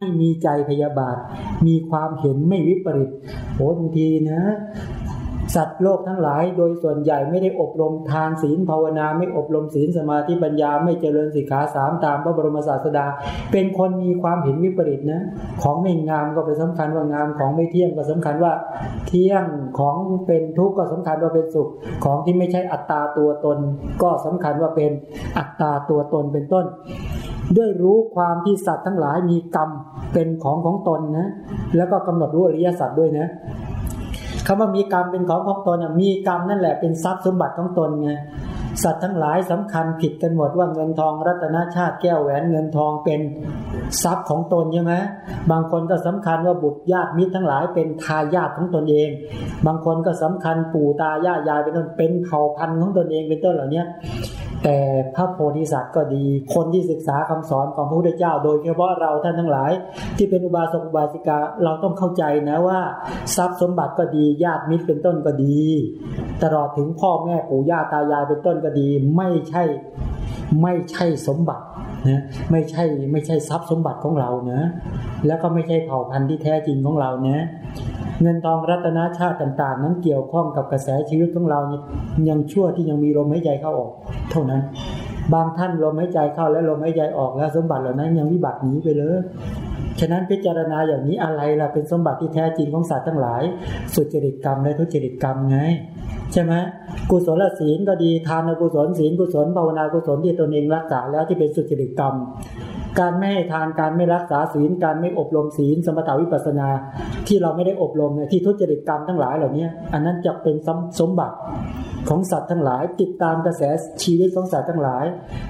ไม่มีใจพยาบาท มีความเห็นไม่วิปริตโหบางทีนะ สัตว์โลกทั้งหลาย โดยส่วนใหญ่ไม่ได้อบรมทานศีลภาวนา ไม่อบรมศีลสมาธิปัญญา ไม่เจริญสิกขาสามตามพระบรมศาสดา เป็นคนมีความเห็นวิปริตนะ ของไม่งามก็เป็นสำคัญว่างาม ของไม่เที่ยงก็สำคัญว่า เที่ยง ของเป็นทุกข์ก็สำคัญว่าเป็นสุข ของที่ไม่ใช่อัตตาตัวตน ก็สำคัญว่าเป็นอัตตาตัวตนเป็นต้น ด้วยรู้ความที่สัตว์ทั้งหลายมีกรรมเป็นของของตนนะ แล้วก็กำหนดรู้อริยสัจด้วยนะคำว่ามีกรรมเป็นของของตนมีกรรมนั่นแหละเป็นทรัพย์สมบัติของตนไงสัตว์ทั้งหลายสำคัญผิดกันหมดว่าเงินทองรัตนชาติแก้วแหวนเงินทองเป็นทรัพย์ของตนใช่ไหมบางคนก็สำคัญว่าบุตรญาติมิตรทั้งหลายเป็นทายาทของตนเอง บางคนก็สำคัญปู่ตายายายเป็นต้นเป็นเผ่าพันธุ์ของตนเองเป็นต้นเหล่านี้ แต่พระโพธิสัตว์ก็ดี คนที่ศึกษาคำสอนของพระพุทธเจ้า โดยเฉพาะเราท่านทั้งหลาย ที่เป็นอุบาสกอุบาสิกาเราต้องเข้าใจนะว่าทรัพย์สมบัติก็ดีญาติมิตรเป็นต้นก็ดี ตลอดถึงพ่อแม่ปู่ย่าตายายเป็นต้นก็ดี ไม่ใช่ไม่ใช่สมบัตินะไม่ใช่ไม่ใช่ทรัพย์สมบัติของเรานะแล้วก็ไม่ใช่เผ่าพันธุ์ที่แท้จริงของเรานะ เงินทองรัตนาชาติต่าง ๆ นั้นเกี่ยวข้องกับกระแสชีวิตของเรายังชั่วที่ยังมีลมหายใจเข้าออก เท่านั้น บางท่านลมหายใจเข้าและลมหายใจออกแล้วสมบัติเหล่านั้นยังวิบัติหนีไปเลยฉะนั้นพิจารณาอย่างนี้อะไรล่ะเป็นสมบัติที่แท้จริงของสัตว์ทั้งหลาย สุจริตกรรมและทุจริตกรรมไงใช่ไหมกุศลศีลก็ดีทานกุศลศีลกุศลภาวนากุศลที่ตนเองรักษาแล้วที่เป็นสุจริตกรรม การไม่ให้ทานการไม่รักษาศีล การไม่อบรมศีล สมถาวิปัสนา ที่เราไม่ได้อบรมเนี่ยที่ทุจริตกรรมทั้งหลายเหล่านี้อันนั้นจะเป็นสมบัติของสัตว์ทั้งหลาย ติดตามกระแสชีวิตของสัตว์ทั้งหลาย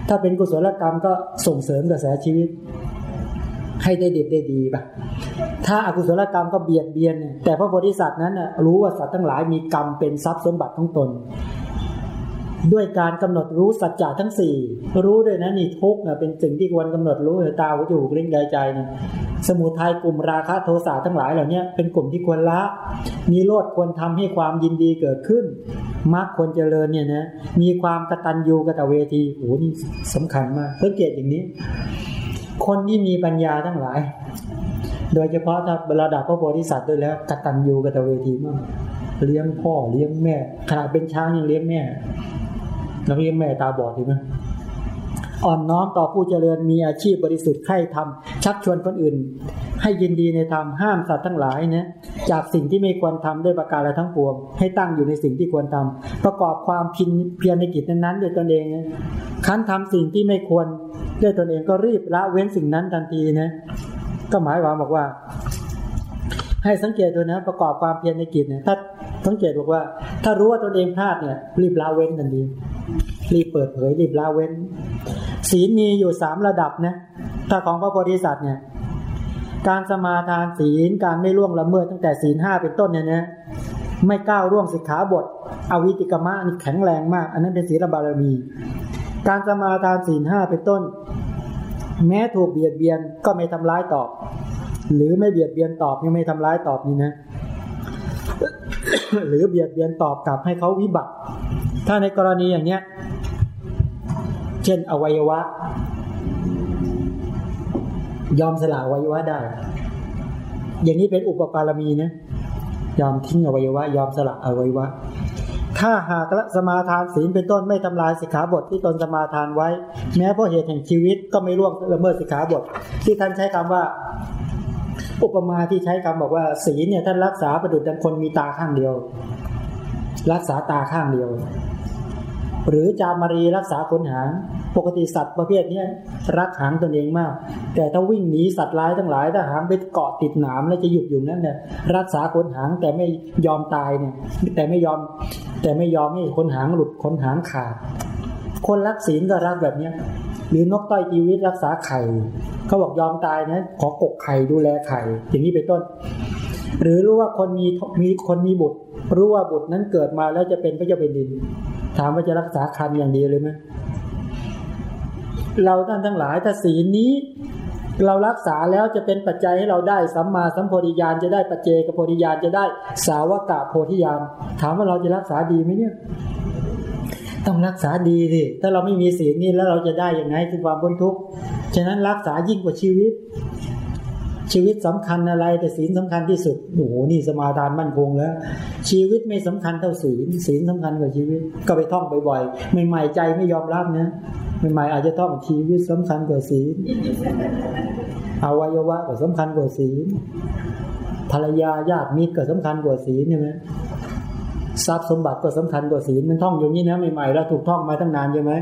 ถ้าเป็นกุศลกรรมก็ส่งเสริมกระแสชีวิต ให้ได้ดีได้ดีปะถ้าอากุศลกรรมก็เบียดเบียน แต่พระโพธิสัตว์นั้นรู้ว่าสัตว์ทั้งหลายมีกรรมเป็นทรัพย์สมบัติของตน ด้วยการกำหนดรู้สัจจะทั้งสี่รู้ด้วยนะนี่ทุกเนี่ยเป็นสิ่งที่ควรกำหนดรู้ตาหูจมูกลิ้นกายใจนะสมุทัยกลุ่มราคะโทสะทั้งหลายเหล่านี้เป็นกลุ่มที่ควรละ มีโลดควรทำให้ความยินดีเกิดขึ้นมรรคควรเจริญเนี่ยนะมีความกตัญญูกตเวทีโอ้นี่สำคัญมากสังเกตอย่างนี้ คนที่มีปัญญาทั้งหลาย โดยเฉพาะถ้าระดับพระโพธิสัตว์ด้วยแล้วกตัญญูกตเวทีมากเลี้ยงพ่อเลี้ยงแม่ขณะเป็นช้างยังเลี้ยงแม่ แล้วเลี้ยงแม่ตาบอดถูกไหมอ่อนน้อมต่อผู้เจริญมีอาชีพบริสุทธิ์ใคร่ทำชักชวนคนอื่น ให้ยินดีในธรรมห้ามสัตว์ทั้งหลายนะจากสิ่งที่ไม่ควรทำด้วยประการอะไรทั้งปวง ให้ตั้งอยู่ในสิ่งที่ควรทำประกอบความพินเพียรในกิจนั้นๆด้วยตนเองนะคันทำสิ่งที่ไม่ควรด้วยตนเองก็รีบละเว้นสิ่งนั้นทันทีนะก็หมายความบอกว่า ให้สังเกตดูนะประกอบความเพียรในกิจเนี่ยถ้าสังเกตบอกว่า ถ้ารู้ว่าตนเองพลาดเนี่ยรีบละเว้นทันที รีบเปิดเผยรีบละเว้น ศีลมีอยู่สามระดับนะถ้าของพระโพธิสัตว์เนี่ยการสมาทานศีลการไม่ล่วงละเมิดตั้งแต่ศีลห้าเป็นต้นเนี่ยนะไม่ก้าวล่วงสิกขาบท อวิติกมะนี่แข็งแรงมาก อันนั้นเป็นศีลบารมี การสมาทานศีลห้าเป็นต้น แม้ถูกเบียดเบียนก็ไม่ทำร้ายตอบ หรือไม่เบียดเบียนตอบยังไม่ทำร้ายตอบนี่นะหรือเบียดเบียนตอบกลับให้เขาวิบัติ ถ้าในกรณีอย่างเนี้ย ช่น อวัยวะ ยอมสละอวัยวะได้ อย่างนี้เป็นอุปปารมีนะยอมทิ้งอวัยวะ ยอมสละอวัยวะ ถ้าหากละสมาทานศีลเป็นต้นไม่ทำลายสิกขาบทที่ตนสมาทานไว้ แม้เพราะเหตุแห่งชีวิตก็ไม่ล่วงละเมิดสิกขาบท ที่ท่านใช้คำว่า อุปมาที่ใช้คำบอกว่าศีลเนี่ยท่านรักษาประดุจดังคนมีตาข้างเดียว รักษาตาข้างเดียว หรือจามารีรักษาขนหาง ปกติสัตว์ประเภทนี้รักหางตนเองมาก แต่ถ้าวิ่งหนีสัตว์ร้ายทั้งหลายถ้าหางไปเกาะติดหนามแล้วจะหยุดอยู่นั่นเนี่ยรักษาขนหางแต่ไม่ยอมตายเนี่ยแต่ไม่ยอม แต่ไม่ยอมให้ขนหางหลุดขนหางขาด คนรักศีลก็รักแบบเนี้ยหรือนกต้อยชีวิตรักษาไข่เขาบอกยอมตายนะขอกกไข่ดูแลไข่อย่างนี้เป็นต้น หรือรู้ว่าคนมีมีคนมีบุตร รู้ว่าบุตรนั้นเกิดมาแล้วจะเป็นพระเจ้าเป็นดิน ถามว่าจะรักษาคันอย่างดีเลยไหม เราท่านทั้งหลายถ้าศีลนี้ เรารักษาแล้วจะเป็นปัจจัยให้เราได้สัมมาสัมโพธิญาณจะได้ปัจเจกโพธิญาณจะได้สาวกะโพธิญาณถามว่าเราจะรักษาดีไหมเนี่ย ต้องรักษาดีสิถ้าเราไม่มีศีลนี่แล้วเราจะได้อย่างไรคือความพ้นทุกข์ฉะนั้นรักษายิ่งกว่าชีวิต ชีวิตสำคัญอะไร แต่ศีลสำคัญที่สุดโอ้โหนี่สมาทานมั่นคงแล้ว ชีวิตไม่สำคัญเท่าศีลศีลสำคัญกว่าชีวิต ก็ไปท่องบ่อยๆใหม่ๆใจไม่ยอมรับนะใหม่ๆอาจจะท่องชีวิตสำคัญกว่าศีลอวัยวะก็สำคัญกว่าศีลภรรยาญาติมิตรก็สำคัญกว่าศีลใช่ไหม ทรัพย์สมบัติก็สำคัญกว่าศีลมันท่องอย่างนี้นะใหม่ๆแล้วถูกท่องมาตั้งนานใช่ไหม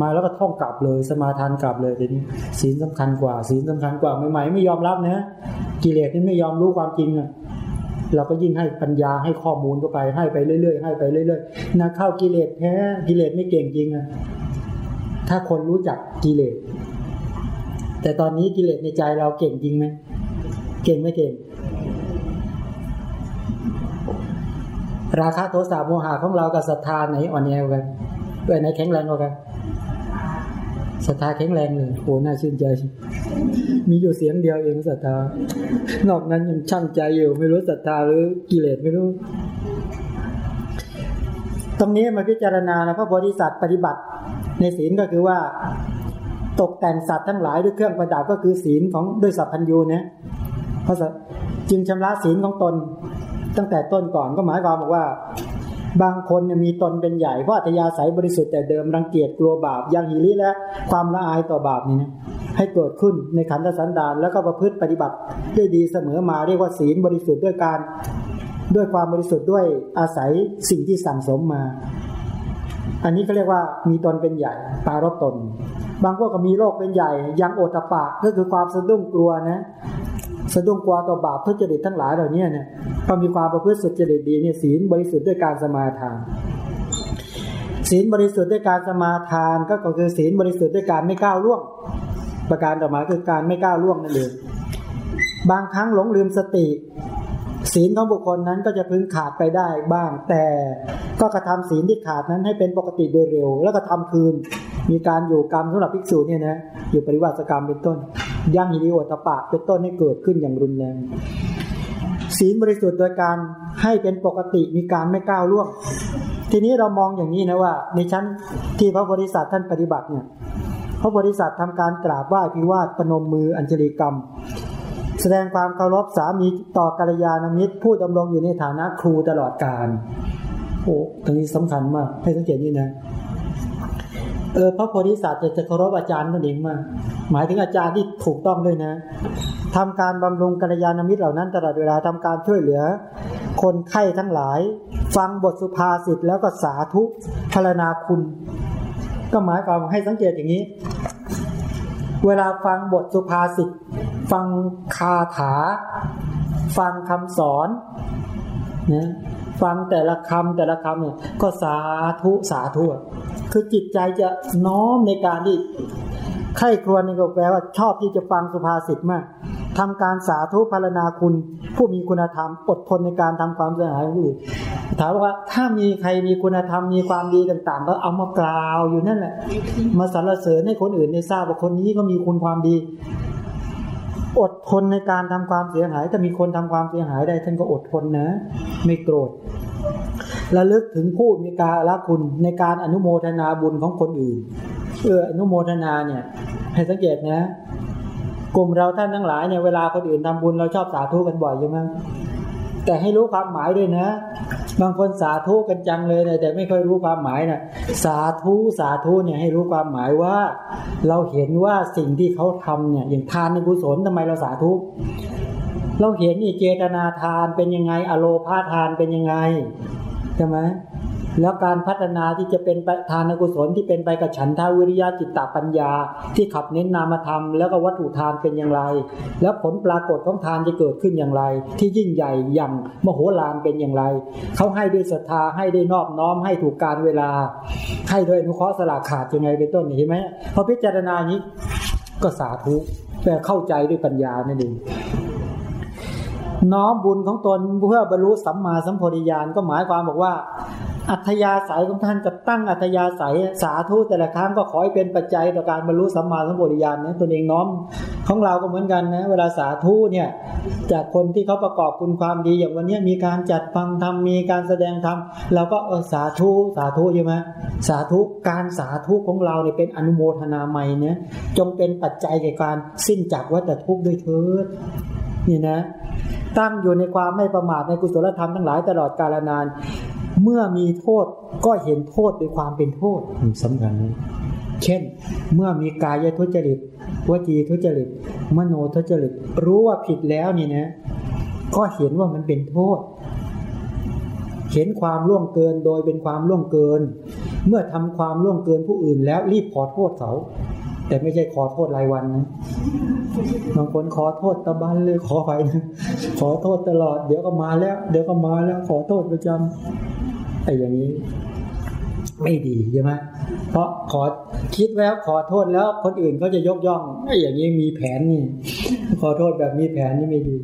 มาแล้วก็ท่องกลับเลย สมาทานกลับเลยทีนี้ศีลสำคัญกว่า ศีลสำคัญกว่าใหม่ๆไม่ยอมรับนะกิเลสนี่ไม่ยอมรู้ความจริงอะเราก็ยิ่งให้ปัญญาให้ข้อมูลเข้าไปให้ไปเรื่อยๆให้ไปเรื่อยๆนะเข้ากิเลสแท้กิเลสไม่เก่งจริงอะถ้าคนรู้จักกิเลสแต่ตอนนี้กิเลสในใจเราเก่งจริงไหมเก่งไม่เก่ง ราคะโทสะโมหะของเรากับศรัทธาไหนอ่อนแอกันเออไหนแข็งแรงกว่ากันศรัทธาแข็งแรงเลยโอ้น่าชื่นใจ มีอยู่เสียงเดียวเองศรัทธานอกนั้นยังช่างใจอยู่ ไม่รู้ศรัทธาหรือกิเลสไม่รู้ ตรงนี้มาพิจารณานะพระโพธิสัตว์ปฏิบัติ ในศีลก็คือว่า ตกแต่งสัตว์ทั้งหลายด้วยเครื่องประดับก็คือศีลของด้วยสัพพัญญูนะเพราะจึงชำระศีลของตน ตั้งแต่ต้นก่อนก็หมายความบอกว่า บางคนมีตนเป็นใหญ่เพราะอัตยาศัยบริสุทธิ์แต่เดิมรังเกียจกลัวบาปยังหิริและความละอายต่อบาปนี่นะให้เกิดขึ้นในขันธสันดานแล้วก็ประพฤติปฏิบัติด้ดีเสมอมาเรียกว่าศีลบริสุทธิ์ด้วยการด้วยความบริสุทธิ์ด้วยอาศัยสิ่งที่สั่งสมมา อันนี้ก็เรียกว่ามีตนเป็นใหญ่ปารบตน บางพวกก็มีโรคเป็นใหญ่ ยังโอตปะก็คือความสะดุ้งกลัวนะ สะดุ้งกลัวต่อบาปทุจริตทั้งหลายเหล่านี้เนี่ยพอมีความประพฤติสุจริตดีเนี่ยศีลบริสุทธิ์ด้วยการสมาทาน ศีลบริสุทธิ์ด้วยการสมาทานก็คือศีลบริสุทธิ์ด้วยการไม่ก้าวล่วง ประการต่อมาคือการไม่ก้าวล่วงนั่นเองบางครั้งหลงลืมสติ ศีลของบุคคลนั้นก็จะพึงขาดไปได้บ้าง แต่ก็กระทำศีลที่ขาดนั้นให้เป็นปกติโดยเร็ว แล้วก็ทำคืน มีการอยู่กรรมสำหรับภิกษุเนี่ยนะอยู่ปริวัติกรรมเป็นต้นยังหิริโอตปะเป็นต้นให้เกิดขึ้นอย่างรุนแรง ศีลบริสุทธิ์โดยการให้เป็นปกติมีการไม่ก้าวล่วง ทีนี้เรามองอย่างนี้นะว่า ในชั้นที่พระบริษัทท่านปฏิบัติเนี่ยพระบริษัททำการกราบไหว้พิวาทปนมมืออัญชลีกรรม แสดงความเคารพสามีต่อกัลยาณมิตรผู้ดำรงอยู่ในฐานะครูตลอดกาลโอ้ตรงนี้สำคัญมาก ให้สังเกตนี่นะเออพระโพธิสัตว์จะจะเคารพอาจารย์ตัวเองมาก หมายถึงอาจารย์ที่ถูกต้องด้วยนะ ทำการบำรุงกัลยาณมิตรเหล่านั้นตลอดเวลาทำการช่วยเหลือ คนไข้ทั้งหลาย ฟังบทสุภาษิตแล้วก็สาธุพารณาคุณ ก็หมายความให้สังเกตอย่างนี้ เวลาฟังบทสุภาษิตฟังคาถา ฟังคำสอนนะฟังแต่ละคำแต่ละคำเนี่ยก็สาธุสาธุคือจิตใจจะน้อมในการที่ใครครวญนี่ก็แปลว่าชอบที่จะฟังสุภาษิตมาก ทำการสาธุพารณาคุณ ผู้มีคุณธรรมอดทนในการทำความเสียหายอื่นถามว่าถ้ามีใครมีคุณธรรมมีความดีต่างๆ ก็เอามากล่าวอยู่นั่นแหละ มาสรรเสริญให้คนอื่นได้ทราบว่าคนนี้ก็มีคุณความดี อดทนในการทำความเสียหายถ้ามีคนทำความเสียหายได้ ท่านก็อดทนนะ ไม่โกรธระลึกถึงผู้มีการละคุณในการอนุโมทนาบุญของคนอื่นเอออนุโมทนาเนี่ยให้สังเกตนะ กลุ่มเราท่านทั้งหลายเนี่ยเวลาคนอื่นทำบุญเราชอบสาธุกันบ่อยใช่ไหมแต่ให้รู้ความหมายด้วยนะ บางคนสาธุกันจังเลยนะแต่ไม่ค่อยรู้ความหมายนะสาธุสาธุเนี่ยให้รู้ความหมายว่า เราเห็นว่าสิ่งที่เขาทำเนี่ยอย่างทานในกุศลทำไมเราสาธุเราเห็นนี่เจตนาทานเป็นยังไง อโลพาทานเป็นยังไงใช่ไหม แล้วการพัฒนาที่จะเป็นทานกุศลที่เป็นไปกับฉันทาวิริยะจิตตปัญญา ที่ขับเน้นนามธรรม แล้วก็วัตถุทานเป็นอย่างไร แล้วผลปรากฏของทานจะเกิดขึ้นอย่างไร ที่ยิ่งใหญ่อย่างมโหฬารเป็นอย่างไร เขาให้ด้วยศรัทธาให้ด้วยนอบน้อมให้ถูกการเวลา ให้ด้วยอนุเคราะห์สละขาดยังไงเป็นต้นเห็นไหมพอพิจารณานี้ก็สาธุแต่เข้าใจด้วยปัญญานั่นเองน้อมบุญของตนเพื่อบรรลุสัมมาสัมโพธิญาณก็หมายความบอกว่า อัธยาศัยของท่านจะตั้งอัธยาศัยสาธุแต่ละครั้งก็ขอให้เป็นปัจจัยต่อการบรรลุสัมมาสัมโพธิญาณนะตนเองน้อม ของเราก็เหมือนกันนะเวลาสาธุเนี่ยจากคนที่เขาประกอบคุณความดีอย่างวันนี้มีการจัดฟังธรรมมีการแสดงธรรมเราก็เออสาธุสาธุใช่ไหมสาธุการสาธุของเราเนี่ยเป็นอนุโมทนาใหม่เนี่ยจงเป็นปัจจัยแก่การสิ้นจากวัฏทุกข์ด้วยเถิดนี่นะตั้งอยู่ในความไม่ประมาทในกุศลธรรมทั้งหลายตลอดกาลนาน เมื่อมีโทษก็เห็นโทษด้วยความเป็นโทษสำคัญนะเช่น เมื่อมีกายทุจริตวจีทุจริต มโนทุจริต รู้ว่าผิดแล้วนี่นะ ก็เห็นว่ามันเป็นโทษ เห็นความล่วงเกินโดยเป็นความล่วงเกิน เมื่อทำความล่วงเกินผู้อื่นแล้วรีบขอโทษเขา แต่ไม่ใช่ขอโทษรายวันนะบางคนขอโทษตะบันเลยขอไปนะขอโทษตลอด เดี๋ยวก็มาแล้ว เดี๋ยวก็มาแล้วขอโทษประจำ ไอ้อย่างนี้ ไม่ดีใช่ไหมเพราะขอคิดแล้วขอโทษแล้วคนอื่นก็จะยกย่องไอ้อย่างนี้มีแผนนี่ขอโทษแบบมีแผนนี่ไม่ดี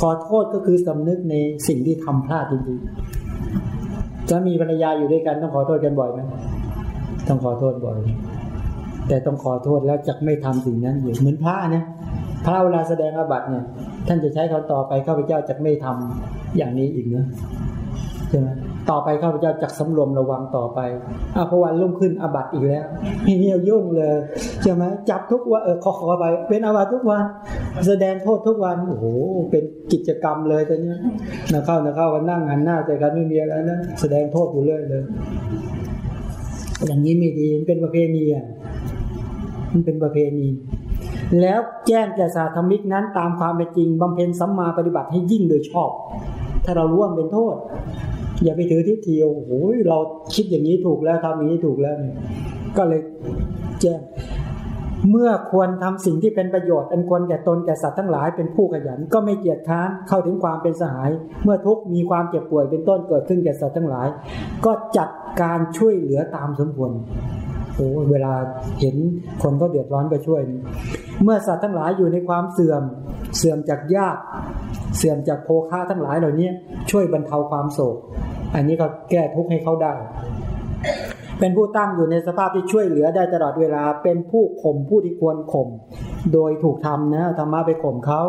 ขอโทษก็คือสำนึกในสิ่งที่ทำพลาดจริงๆจะมีภรรยาอยู่ด้วยกันต้องขอโทษกันบ่อยไหมต้องขอโทษบ่อย แต่ต้องขอโทษแล้วจะไม่ทำสิ่งนั้นอยู่เหมือนพระนะพระเวลาแสดงอาบัติเนี่ย ท่านจะใช้เขาต่อไปข้าพเจ้าจะไม่ทำอย่างนี้อีกนะใช่ไหม ต่อไปข้าพเจ้าจักสำรวมระวังต่อไปอาพวันรุ่งขึ้นอาบัตอีกแล้วนี่ยุ่งเลยใช่ไหมจับทุกวันเออขอขอไป เป็นอาบัตทุกวัน แสดงโทษทุกวันโอ้โหเป็นกิจกรรมเลยตอนนี้นะเข้านะเข้ากันนั่งหันหน้าใจกันไม่มีอะไรนะแสดงโทษอยู่เรื่อยเลย อย่างนี้ไม่ดีมันเป็นประเพณีอะมันเป็นประเพณีแล้วแจ้งแก่สาธมิกนั้นตามความเป็นจริงบำเพ็ญสัมมาปฏิบัติให้ยิ่งโดยชอบ ถ้าเรารู้ว่าเป็นโทษ อย่าไปถือทิฏฐิโอ้โหเราคิดอย่างนี้ถูกแล้วทำอย่างนี้ถูกแล้วเนี่ยก็เลยแจ้งเมื่อควรทำสิ่งที่เป็นประโยชน์อันควรแก่ตนแก่สัตว์ทั้งหลายเป็นผู้ขยันก็ไม่เกียจค้านเข้าถึงความเป็นสหาย เมื่อทุกมีความเจ็บป่วยเป็นต้นเกิดขึ้นแก่สัตว์ทั้งหลาย ก็จัดการช่วยเหลือตามสมควรโอ้เวลาเห็นคนก็เดือดร้อนก็ช่วย เมื่อสัตว์ทั้งหลายอยู่ในความเสื่อม เสื่อมจากญาติเสื่อมจากโภคะทั้งหลายเหล่านี้ช่วยบรรเทาความโศก อันนี้ก็แก้ทุกข์ให้เขาได้ เป็นผู้ตั้งอยู่ในสภาพที่ช่วยเหลือได้ตลอดเวลา เป็นผู้ข่มผู้ที่ควรข่ม โดยถูกทำนะธรรมะไปข่มเขา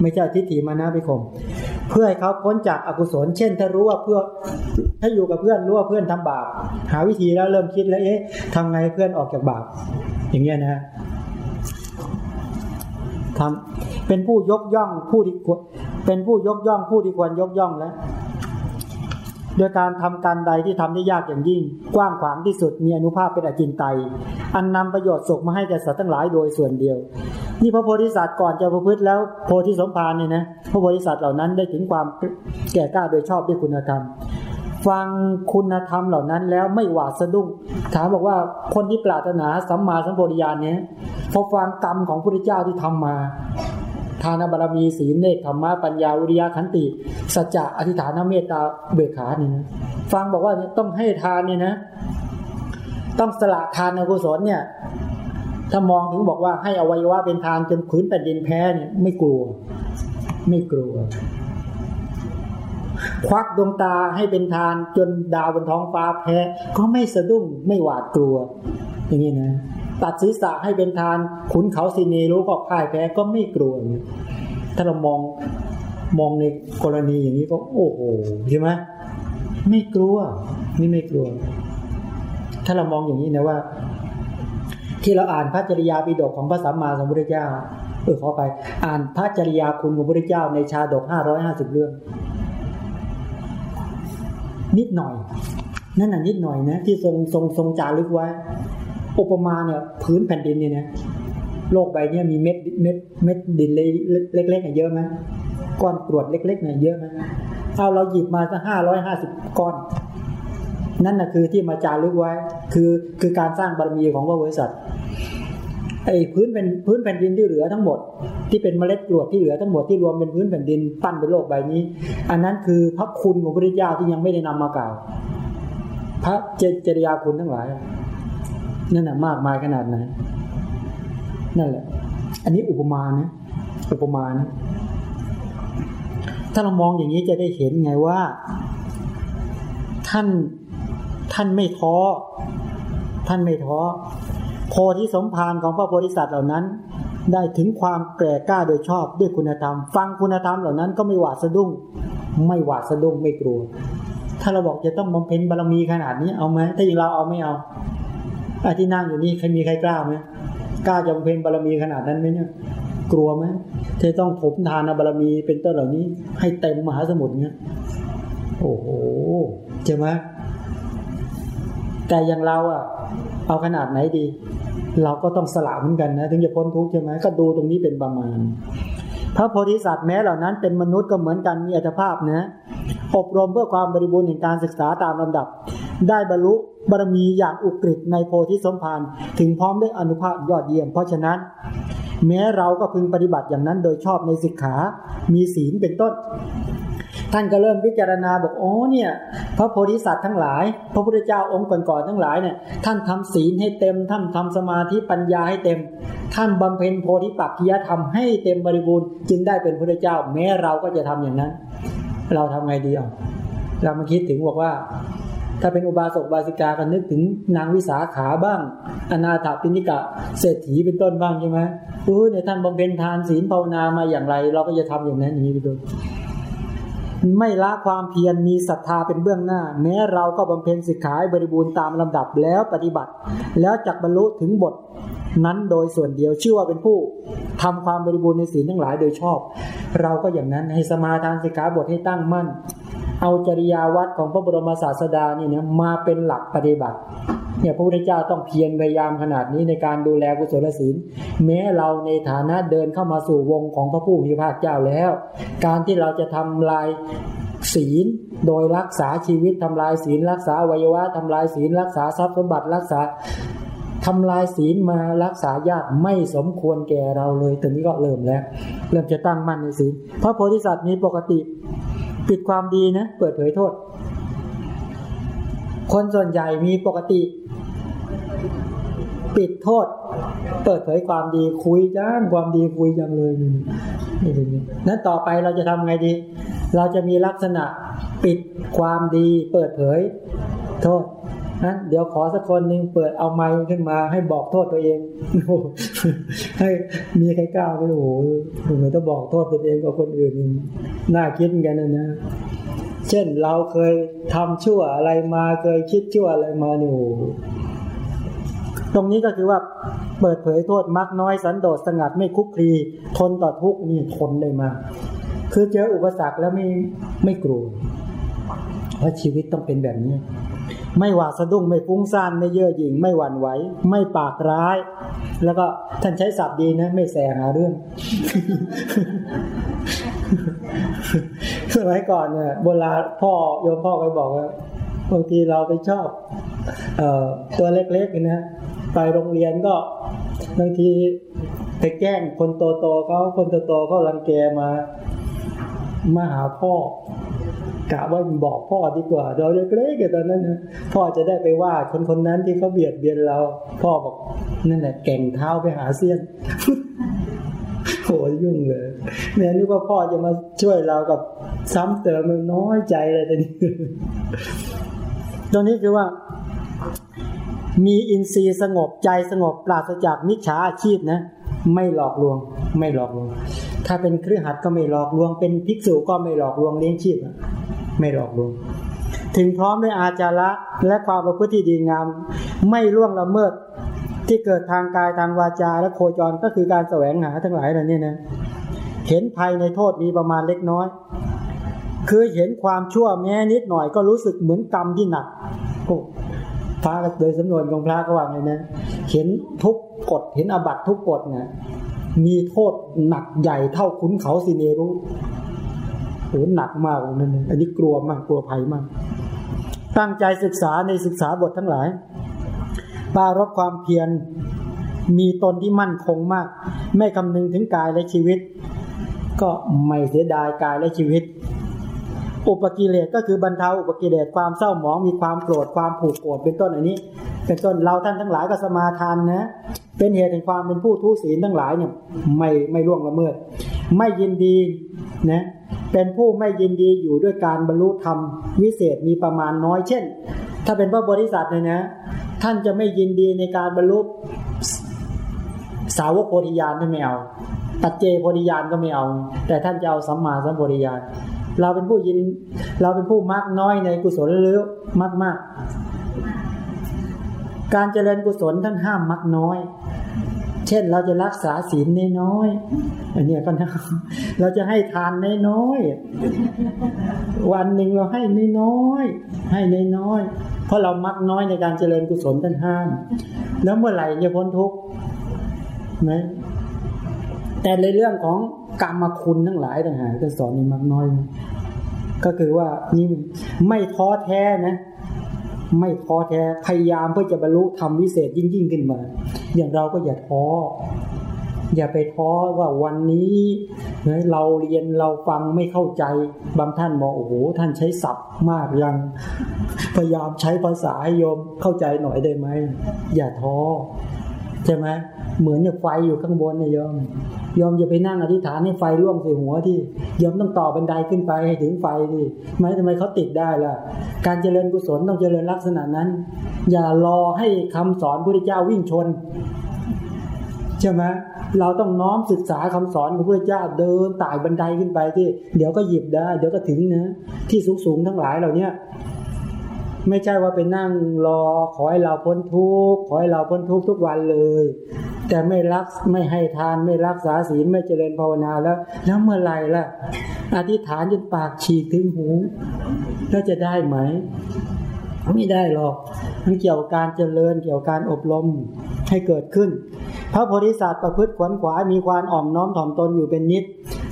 ไม่ใช่ทิฏฐิมานะไปข่ม เพื่อให้เขาพ้นจากอากุศล เช่น ถ้ารู้ว่าเพื่อ ถ้าอยู่กับเพื่อนรู้ว่าเพื่อนทำบาป หาวิธีแล้วเริ่มคิดแล้ว เอ๊ะทำไงเพื่อนออกจากบาป อย่างเงี้ยนะทำเป็นผู้ยกย่องผู้ที่ควรเป็นผู้ยกย่องผู้ที่ควรยกย่องแล้ว โดยการทำการใดที่ทำได้ยากอย่างยิ่ง กว้างขวางที่สุดมีอนุภาพเป็นอจินไตย อันนำประโยชน์สุขมาให้แก่สัตว์ทั้งหลายโดยส่วนเดียว นี่พระโพธิสัตว์ก่อนจะประพฤติแล้วโพธิสมภารเนี่ยนะพระโพธิสัตว์เหล่านั้นได้ถึงความแก่กล้าโดยชอบด้วยคุณธรรม ฟังคุณธรรมเหล่านั้นแล้วไม่หวาดสะดุ้งถามบอกว่าคนที่ปรารถนาสัมมาสัมโพธิญาณเนี้ยพอฟังกรรมของพระพุทธเจ้าที่ทำมา ทานบารมีศีลเนคขมะปัญญาวิริยะขันติ สัจจะอธิฐานเมตตาเบขาเนี่ยนะฟังบอกว่าต้องให้ทานเนี่ยนะ ต้องสละทานอกุศลเนี่ย ถ้ามองถึงบอกว่าให้อวัยวะเป็นทานจนขืนแผ่นดินแพ้เนี่ยไม่กลัว ไม่กลัว ควักดวงตาให้เป็นทานจนดาวบนท้องฟ้าแพ้ ก็ไม่สะดุ้งไม่หวาดกลัว อย่างนี้นะ ตัดศีรษะให้เป็นทานขุนเขาสินีรู้ก็พ่ายแพ้ก็ไม่กลัวถ้าเรามองมองในกรณีอย่างนี้ก็ โอ้โหใช่ไหมไม่กลัว นี่ไม่กลัว ถ้าเรามองอย่างนี้นะว่า ที่เราอ่านพระจริยาปิฎกของพระสัมมาสัมพุทธเจ้าเออขอไป อ่านพระจริยาคุณของพระพุทธเจ้าในชาดกห้าร้อยห้าสิบเรื่อง นิดหน่อย นั่นน่ะนิดหน่อยนะ ที่ทรงทรงทรงจารึกไว้ อุปมาเนี่ยพื้นแผ่นดินเนี่ยนะโลกใบนี้มีเม็ดเม็ดเม็ดดินเล็กๆเยอะไหมก้อนกรวดเล็กๆเนี่ยเยอะไหมเอาเราหยิบมาสักห้าร้อยห้าสิบก้อน นั่นนะคือที่มาจารึกไว้ คือคือการสร้างบารมีของพระบริษัทไอ้พื้นเป็นพื้นแผ่นดินที่เหลือทั้งหมด ที่เป็นเมล็ดกรวดที่เหลือทั้งหมดที่รวมเป็นพื้นแผ่นดินปั้นเป็นโลกใบนี้ อันนั้นคือพระคุณของพระพุทธเจ้าที่ยังไม่ได้นำมากล่าว พระเจริยาคุณทั้งหลาย นั่นแหะมากมายขนาดไหนนั่นแหละ อันนี้อุปมานะอุปมานะถ้าเรามองอย่างนี้จะได้เห็นไงว่า ท่านท่านไม่ท้อท่านไม่ท้อโพธิสมภารของพระโพธิสัตว์เหล่านั้น ได้ถึงความแก่กล้าโดยชอบด้วยคุณธรรม ฟังคุณธรรมเหล่านั้นก็ไม่หวาดสะดุ้ง ไม่หวาดสะดุ้งไม่กลัว ถ้าเราบอกจะต้องบำเพ็ญบารมีขนาดนี้เอาไหมถ้าอย่างเราเอาไม่เอา อที่นั่งอยู่นี่ใครมีใครกล้าไหมกล้าจะบำเพ็ญบารมีขนาดนั้นไหมเนี่ย กลัวไหมจะต้องถมทานบารมีเป็นต้นเหล่านี้ ให้เต็มมหาสมุทรเงี้ยโอ้โหใช่ไหมแต่อย่างเราอะเอาขนาดไหนดี เราก็ต้องสละเหมือนกันนะ ถึงจะพ้นทุกข์ใช่ไหมก็ดูตรงนี้เป็นประมาณพระโพธิสัตว์แม้เหล่านั้นเป็นมนุษย์ก็เหมือนกันมีอัตภาพนะอบรมเพื่อความบริบูรณ์แห่งการศึกษาตามลำดับ ได้บรรลุบารมีอย่างอุกฤษในโพธิสมภารถึงพร้อมด้วยอนุภาพยอดเยี่ยมเพราะฉะนั้น แม้เราก็พึงปฏิบัติอย่างนั้นโดยชอบในสิกขา มีศีลเป็นต้น ท่านก็เริ่มพิจารณาบอกอ๋อเนี่ยพระโพธิสัตว์ทั้งหลาย พระพุทธเจ้าองค์ก่อนๆทั้งหลายเนี่ยท่านทำศีลให้เต็มท่านทำสมาธิปัญญาให้เต็ม ท่านบำเพ็ญโพธิปักขิยธรรมให้เต็มบริบูรณ์จึงได้เป็นพระเจ้า แม้เราก็จะทำอย่างนั้น เราทำไงดีอะเรามาคิดถึงบอกว่า ถ้าเป็นอุบาสกบาสิกาก็นึกถึงนางวิสาขาบ้าง อนาถาปิณิกะเศรษฐีเป็นต้นบ้างใช่ไหมเออเนี่ยท่านบำเพ็ญทานศีลภาวนามาอย่างไร เราก็จะทำอย่างนั้นอย่างนี้เป็นต้นไม่ละความเพียรมีศรัทธาเป็นเบื้องหน้า แม้เราก็บำเพ็ญสิกขาบริบูรณ์ตามลำดับแล้วปฏิบัติ แล้วจักบรรลุถึงบทนั้นโดยส่วนเดียวชื่อว่าเป็นผู้ทำความบริบูรณ์ในศีลทั้งหลายโดยชอบ เราก็อย่างนั้นให้สมาทานสิกขาบทให้ตั้งมั่น เอาจริยาวัดของพระบรมศาสดาเนี่ยนะมาเป็นหลักปฏิบัติเนี่ยพระพุทธเจ้าต้องเพียรพยายามขนาดนี้ในการดูแลกุศลศีล แม้เราในฐานะเดินเข้ามาสู่วงของพระผู้มีพระเจ้าแล้ว การที่เราจะทำลายศีลโดยรักษาชีวิตทำลายศีล รักษาวัยวะทำลายศีล รักษาทรัพย์สมบัติรักษาทำลายศีลมารักษายากไม่สมควรแก่เราเลยตอนนี้ก็เริ่มแล้ว เริ่มจะตั้งมั่นในศีลพระโพธิสัตว์มีปกติ ปิดความดีนะ เปิดเผยโทษ คนส่วนใหญ่มีปกติ ปิดโทษ เปิดเผยความดีคุยจ้างความดีคุยยังเลยนี่นี่นั้นต่อไปเราจะทำไงดี เราจะมีลักษณะปิดความดีเปิดเผยโทษนั้นเดี๋ยวขอสักคนหนึ่งเปิดเอาไม้ขึ้นมาให้บอกโทษตัวเองให้มีใครกล้าไหมโอ้โหเหมือนต้องบอกโทษตัวเองกับคนอื่น น่าคิดกันนะนะเช่นเราเคยทำชั่วอะไรมาเคยคิดชั่วอะไรมานี่ตรงนี้ก็คือว่าเปิดเผยโทษมักน้อยสันโดษสงัดไม่คุกคีทนต่อทุกนี่ทนได้มาคือเจออุปสรรคแล้วไม่ไม่กลัวเพราะชีวิตต้องเป็นแบบนี้ ไม่หวาดสะดุ้งไม่ฟุ้งซ่านไม่เย่อหยิ่งไม่หวั่นไหวไม่ปากร้าย แล้วก็ท่านใช้ศัพท์ดีนะ ไม่แสหาเรื่อง สมัยก่อนเนี่ยโบราณพ่อโยมพ่อเคยบอกว่าบางทีเราไปชอบเออตัวเล็กๆนะไปโรงเรียนก็บางทีไปแกล้งคนโตๆเขาคนโตๆเขารังแกมามาหาพ่อกะว่าบอกพ่อดีกว่า เราเล็กๆตอนนั้นนะพ่อจะได้ไปว่าคนคนนั้นที่เขาเบียดเบียนเรา พ่อบอกนั่นแหละแก่งเท้าไปหาเสี้ยน โหยุ่งเลยเนี่ยนึกว่าพ่อจะมาช่วยเรากับซ้ำเติมมันน้อยใจเลยตอนนี้ตรงนี้คือว่า มีอินทรีย์สงบใจสงบปราศจากมิจฉาอาชีพนะ ไม่หลอกลวง ไม่หลอกลวง ถ้าเป็นเครือขัดก็ไม่หลอกลวง เป็นภิกษุก็ไม่หลอกลวงเลี้ยงชีพไม่หลอกลวงถึงพร้อมด้วยอาจาระและความประพฤติดีงาม ไม่ล่วงละเมิด ที่เกิดทางกายทางวาจาและโคจรก็คือการแสวงหาทั้งหลายเหล่านี้นะเห็นภัยในโทษมีประมาณเล็กน้อย คือเห็นความชั่วแม้นิดหน่อยก็รู้สึกเหมือนกรรมที่หนักพระโดยสำนวนของพระก็ว่าไงนะเห็นทุกกฎเห็นอบัตทุกกฎนะมีโทษหนักใหญ่เท่าขุนเขาสิเนรุโหหนักมากนั่นอันนี้กลัวมากกลัวภัยมาก ตั้งใจศึกษาในศึกษาบททั้งหลาย ปารบความเพียรมีตนที่มั่นคงมาก ไม่คำนึงถึงกายและชีวิต ก็ไม่เสียดายกายและชีวิต อุปกิเลสก็คือบรรเทาอุปกิเลสความเศร้าหมองมีความโกรธความผูกโกรธเป็นต้นอันนี้ เป็นต้นเราท่านทั้งหลายก็สมาทานนะ เป็นเหตุแห่งความเป็นผู้ทุศีลทั้งหลายเนี่ยไม่ไม่ล่วงละเมิด ไม่ยินดีนะเป็นผู้ไม่ยินดีอยู่ด้วยการบรรลุธรรมวิเศษมีประมาณน้อยเช่น ถ้าเป็นพระบริษัทเนี่ยนะ ท่านจะไม่ยินดีในการบรรลุสาวกโพธิญาณท่านไม่เอาตัดเจโพธิญาณก็ไม่เอา แต่ท่านจะเอาสัมมาสัมโพธิญาณเราเป็นผู้ยิน เราเป็นผู้มากน้อยในกุศลหรือมากมากการเจริญกุศลท่านห้ามมักน้อย เช่นเราจะรักษาศีลน้อยอันนี้ก็นะเราจะให้ทานน้อย วันหนึ่งเราให้น้อย ให้น้อย เพราะเรามักน้อยในการเจริญกุศลท่านห้าม แล้วเมื่อไหร่จะพ้นทุกข์ไหมแต่ในเรื่องของกรรมคุณทั้งหลายต่างหากท่านสอนในมักน้อย ก็คือว่านี่ไม่ท้อแท้นะ ไม่ท้อแท้พยายามเพื่อจะบรรลุธรรมวิเศษยิ่งยิ่งขึ้นมา อย่างเราก็อย่าท้ออย่าไปท้อว่าวันนี้เราเรียนเราฟังไม่เข้าใจ บางท่านบอกโอ้โหท่านใช้ศัพท์มากยัง พยายามใช้ภาษาให้โยมเข้าใจหน่อยได้ไหม อย่าท้อใช่ไหมเหมือนกับไฟอยู่ข้างบนเนี่ยโยมยอมอย่าไปนั่งอธิษฐานให้ไฟล่วงใส่หัวที่ยอมต้องต่อบันไดขึ้นไปให้ถึงไฟดิไม่ทำไมเขาติดได้ล่ะ การเจริญกุศลต้องเจริญลักษณะนั้น อย่ารอให้คำสอนพระเจ้าวิ่งชนใช่ไหมเราต้องน้อมศึกษาคำสอนของพระเจ้าเดินไต่บันไดขึ้นไปที่ เดี๋ยวก็หยิบได้ เดี๋ยวก็ถึงนะที่สูงสูงทั้งหลายเหล่านี้ ไม่ใช่ว่าไปนั่งรอขอให้เราพ้นทุกข์ขอให้เราพ้นทุกข์ทุกวันเลย แต่ไม่รักไม่ให้ทานไม่รักษาศีลไม่เจริญภาวนาแล้ว แล้วเมื่อไหร่ล่ะ อธิษฐานจนปากฉีกถึงหูแล้วจะได้ไหมไม่ได้หรอกมันเกี่ยวกับการเจริญเกี่ยวกับการอบรมให้เกิดขึ้น พระโพธิสัตว์ประพฤติขวนขวายมีความอ่อมน้อมถ่อมตนอยู่เป็นนิด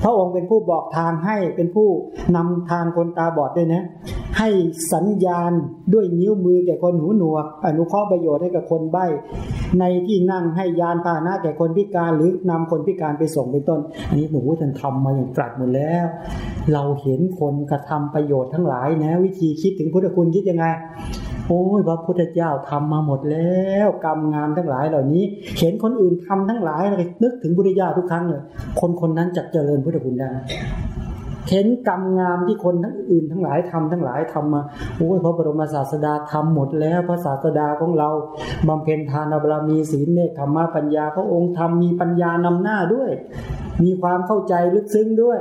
พระองค์เป็นผู้บอกทางให้เป็นผู้นำทางคนตาบอดด้วยนะ ให้สัญญาณด้วยนิ้วมือแก่คนหูหนวก อนุเคราะห์ประโยชน์ให้กับคนใบ้ ในที่นั่งให้ยานพาหนะแก่คนพิการหรือนำคนพิการไปส่งเป็นต้น อันนี้หนูท่านทำมาอย่างตรัสหมดแล้ว เราเห็นคนกระทำประโยชน์ทั้งหลายนะ วิธีคิดถึงพุทธคุณคิดยังไงโอ้ยพระพุทธเจ้าทำมาหมดแล้ว กรรมงามทั้งหลายเหล่านี้ เห็นคนอื่นทำทั้งหลายเลยนึกถึงพุทธเจ้าทุกครั้งเลยคนคนนั้นจะเจริญพุทธคุณได้ เห็นกรรมงามที่คนทั้งอื่นทั้งหลายทำทั้งหลายทำมาโอ้ยพระบรมศาสดาทำหมดแล้วพระศาสดาของเราบำเพ็ญทานบารมีศีลเนคขมะปัญญา พระองค์ทำมีปัญญานำหน้าด้วย มีความเข้าใจลึกซึ้งด้วย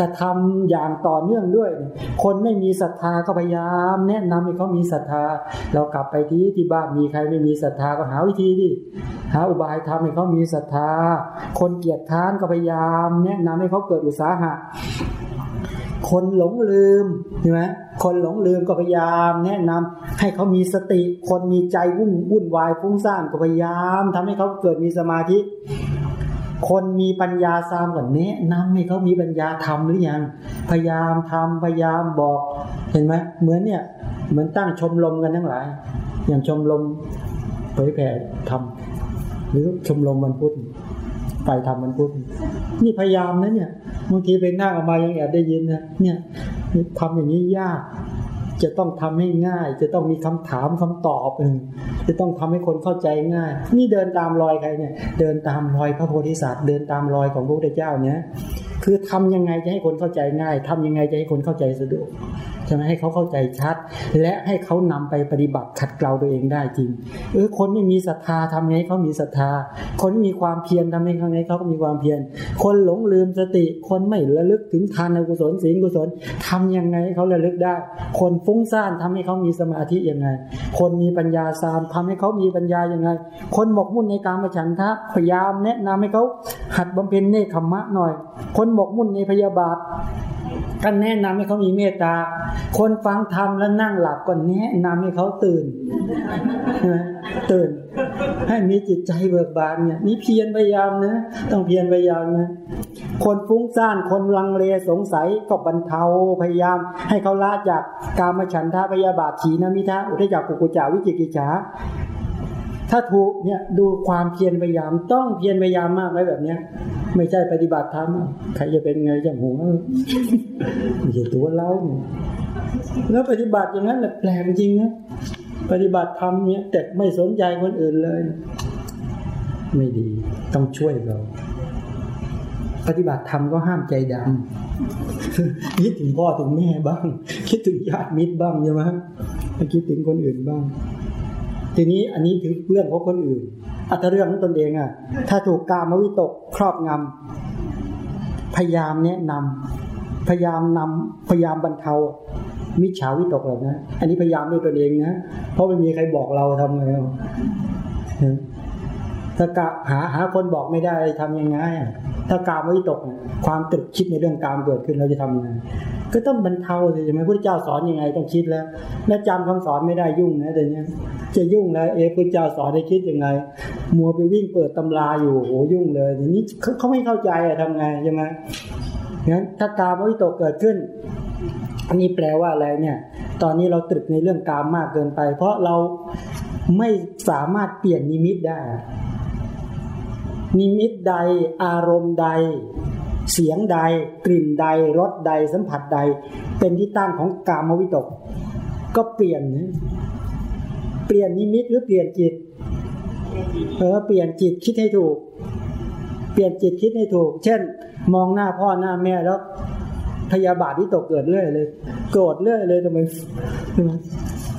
กระทำอย่างต่อเนื่องด้วย คนไม่มีศรัทธาก็พยายามแนะนำให้เขามีศรัทธา เรากลับไปที่ที่บ้านมีใครไม่มีศรัทธาก็หาวิธีดิหาอุบายทำให้เขามีศรัทธา คนเกียจค้านก็พยายามแนะนำให้เขาเกิดอุตสาหะ คนหลงลืมใช่ไหมคนหลงลืมก็พยายามแนะนำให้เขามีสติ คนมีใจวุ่นวุ่นวายฟุ้งซ่านก็พยายามทำให้เขาเกิดมีสมาธิ คนมีปัญญาสามก่อนแนะนำให้เขามีปัญญาทำหรือยัง พยายามทำพยายามบอก เห็นไหมเหมือนเนี่ยเหมือนตั้งชมรมกันทั้งหลาย อย่างชมรมเผยแผ่ทำหรือชมรมมันพุทธไปทำมันพุทธนี่พยายามนะเนี่ย บางทีไปนั่งออกมายังแอบได้ยินนะเนี่ยทำอย่างนี้ยาก จะต้องทำให้ง่าย จะต้องมีคำถามคำตอบเองจะต้องทำให้คนเข้าใจง่าย นี่เดินตามรอยใครเนี่ย เดินตามรอยพระโพธิสัตว์เดินตามรอยของพระพุทธเจ้าเนี่ยคือทำยังไงจะให้คนเข้าใจง่ายทำยังไงจะให้คนเข้าใจสะดวก ช่ไหมให้เขาเข้าใจชัด และให้เขานำไปปฏิบัติขัดเกลาตัวเองได้จริงเออคนไม่มีศรัทธาทำไงเขามีศรัทธา คนมีความเพียรทำไงเขาไงเขาก็มีความเพียร คนหลงลืมสติ คนไม่ระลึกถึงทานกุศลศีลกุศลทำยังไงเขาระลึกได้ คนฟุ้งซ่านทำให้เขามีสมาธิยังไง คนมีปัญญาสามทำให้เขามีปัญญายังไง คนหมกมุ่นในการมาฉันทะพยายามแนะนำให้เขาหัดบำเพ็ญเนคขมะหน่อย คนหมกมุ่นในพยาบาท ท่านแนะนำให้เขามีเมตตา คนฟังธรรมแล้วนั่งหลับก็แนะนำให้เขาตื่นตื่น ให้มีจิตใจเบิกบานเนี่ยนี่เพียรพยายามนะ ต้องเพียรพยายามนะ คนฟุ้งซ่านคนลังเลสงสัยก็บรรเทาพยายาม ให้เขาละจากกามฉันทาพยาบาทถีนมิทะอุทจักกุกุจาวิจิกิจฉาถ้าถูกเนี่ยดูความเพียรพยายามต้องเพียรพยายามมากไว้แบบเนี้ย ไม่ใช่ปฏิบัติธรรมใครจะเป็นไงจะหัวไม่ใช่ตัวเราเนี่ยแล้วปฏิบัติอย่างนั้นแหละแปลกจริงนะปฏิบัติธรรมเนี่ยแต่ไม่สนใจคนอื่นเลย ไม่ดี ต้องช่วยเรา ปฏิบัติธรรมก็ห้ามใจดำคิดถึงพ่อถึงแม่บ้าง คิดถึงญาติมิตรบ้างใช่ไหมคิดถึงคนอื่นบ้าง ทีนี้อันนี้ถึงเรื่องของคนอื่น อัตเรื่องของตนเองอะถ้าถูกกามวิตกครอบงำพยายามแนะนำพยายามนำพยายามบรรเทามิจฉาวิตกเหล่านะอันนี้พยายามด้วยตนเองนะเพราะไม่มีใครบอกเราทำไงถ้ากะหาหาคนบอกไม่ได้ทำยังไงถ้ากามวิตกความตรึกคิดในเรื่องกามเกิดขึ้นเราจะทำยังไงก็ต้องบรรเทาสิใช่ไหมพระเจ้าสอนยังไงต้องคิดแล้ว แล้วจำคำสอนไม่ได้ยุ่งนะแต่เนี้ยจะยุ่งแล้ว เอพระเจ้าสอนให้คิดยังไง มัวไปวิ่งเปิดตำราอยู่โอ้ยุ่งเลยทีนี้เขาไม่เข้าใจอะทำไงใช่ไหมงั้นถ้ากามวิตกเกิดขึ้น อันนี้แปลว่าอะไรเนี่ย ตอนนี้เราตรึกในเรื่องกามมากเกินไป เพราะเราไม่สามารถเปลี่ยนนิมิตได้ นิมิตใด อารมณ์ใด เสียงใด กลิ่นใดรสใดสัมผัสใด เป็นที่ตั้งของกามวิตก ก็เปลี่ยน เปลี่ยนนิมิตหรือเปลี่ยนจิต เออเปลี่ยนจิตคิดให้ถูก เปลี่ยนจิตคิดให้ถูก เช่น มองหน้าพ่อหน้าแม่แล้วพยาบาทวิตกเกิดเรื่อยเลย โกรธเรื่อยเลยทำไม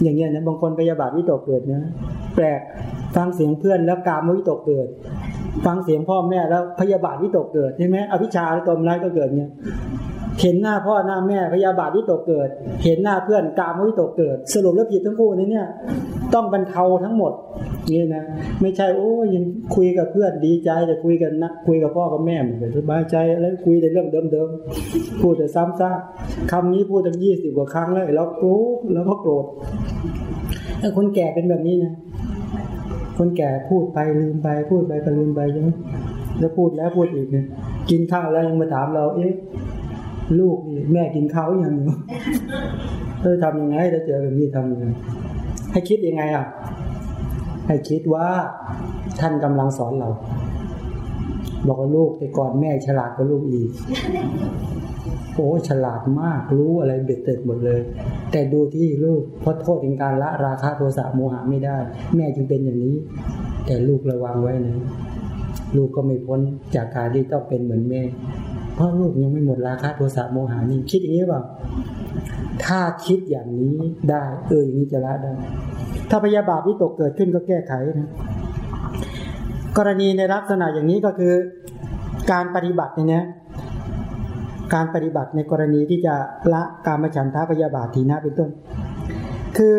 อย่างเงี้ยนะบางคนพยาบาทวิตกเกิดนะแปลกฟังเสียงเพื่อนแล้วกามวิตกเกิด ฟังเสียงพ่อแม่แล้วพยาบาทวิตกเกิดใช่ไหมอภิชาและตมร้ายก็เกิดเนี่ยเห็นหน้าพ่อหน้าแม่พยาบาทวิตกเกิด เห็นหน้าเพื่อนกามวิตกเกิด สรุปแล้วผิดทั้งคู่นี่เนี่ย ต้องบรรเทาทั้งหมด นี่นะไม่ใช่โอ้ยังคุยกับเพื่อนดีใจแต่คุยกันนะคุยกับพ่อกับแม่เหมือนสบายใจแล้วคุยแต่เรื่องเดิมๆพูดแต่ซ้ำซากคำนี้พูดตั้งยี่สิบกว่าครั้งแล้วแล้วโกรธแล้วก็โกรธถ้าคนแก่เป็นแบบนี้นะคนแก่พูดไปลืมไป พูดไปก็ลืมไปใช่ไหมแล้วพูดแล้วพูดอีกเนี่ยกินข้าวแล้วยังมาถามเราเอ๊ะลูกนี่แม่กินข้าวยังอยู่เออทำยังไงถ้าเจอแบบนี้ทำยังไงให้คิดยังไงอะ ให้คิดว่าท่านกำลังสอนเรา บอกว่าลูกแต่ก่อนแม่ฉลาดกว่าลูกอีกโอ้ฉลาดมากรู้อะไรเบ็ดเสร็จหมดเลย แต่ดูที่ลูกเพราะโทษถึงการละราคะโทสะโมหะไม่ได้ แม่จึงเป็นอย่างนี้ แต่ลูกระวังไว้นะลูกก็ไม่พ้นจากการที่ต้องเป็นเหมือนแม่ เพราะลูกยังไม่หมดราคะโทสะโมหานี่คิดอย่างนี้เปล่าถ้าคิดอย่างนี้ได้ เอออย่างนี้จะละได้ ถ้าพยาบาทวิตกเกิดขึ้นก็แก้ไขนะกรณีในลักษณะอย่างนี้ก็คือการปฏิบัติเนี่ยการปฏิบัติในกรณีที่จะละการมฉันทาพยาบาททีนะเป็นต้น คือ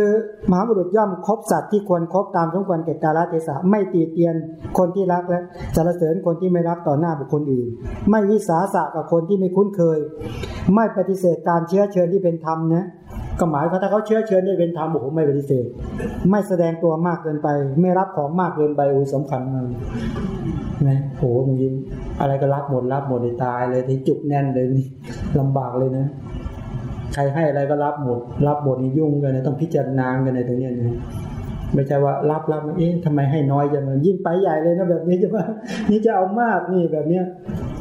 มหาบุรุษย่อมคบสัตว์ที่ควรครบตามสมควรเกตกาลเทศะไม่ตีเตียนคนที่รักและสรรเสริญคนที่ไม่รักต่อหน้าบุคคลอื่น ไม่วิสาสะกับคนที่ไม่คุ้นเคย ไม่ปฏิเสธการเชื้อเชิญที่เป็นธรรมนะ ก็หมายว่าถ้าเขาเชื้อเชิญได้เป็นธรรมโอ้โหไม่ปฏิเสธไม่แสดงตัวมากเกินไป ไม่รับของมากเกินไปโอ้สำคัญมากนะโอ้โหมึงยินอะไรก็รับหมดรับหมดในตายเลยที่จุกแน่นเลยนี่ลำบากเลยนะ ใครให้อะไรก็รับหมด รับหมดนี่ยุ่งกันนะต้องพิจารณากันในตรงนี้นะไม่ใช่ว่ารับรับมาเอ๊ะทำไมให้น้อยจังเลยยิ่งไปใหญ่เลยนะแบบนี้จะว่า นี่จะเอามากนี่แบบเนี้ย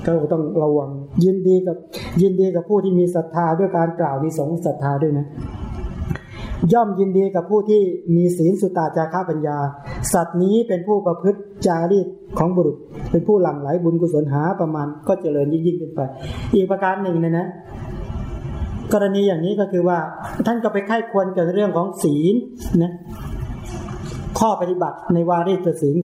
ก็ต้องระวัง ยินดีกับยินดีกับผู้ที่มีศรัทธาด้วยการกล่าวมีสงศรัทธาด้วยนะ ย่อมยินดีกับผู้ที่มีศีลสุตตาจาราปัญญา สัตว์นี้เป็นผู้ประพฤติจารีตของบุรุษ เป็นผู้หลั่งไหลบุญกุศลหาประมาณก็เจริญยิ่งยิ่งขึ้นไป อีกประการหนึ่งนะนะ กรณีอย่างนี้ก็คือว่า ท่านก็ไปไข้ควรกับเรื่องของศีลนะข้อปฏิบัติในวารีตศีล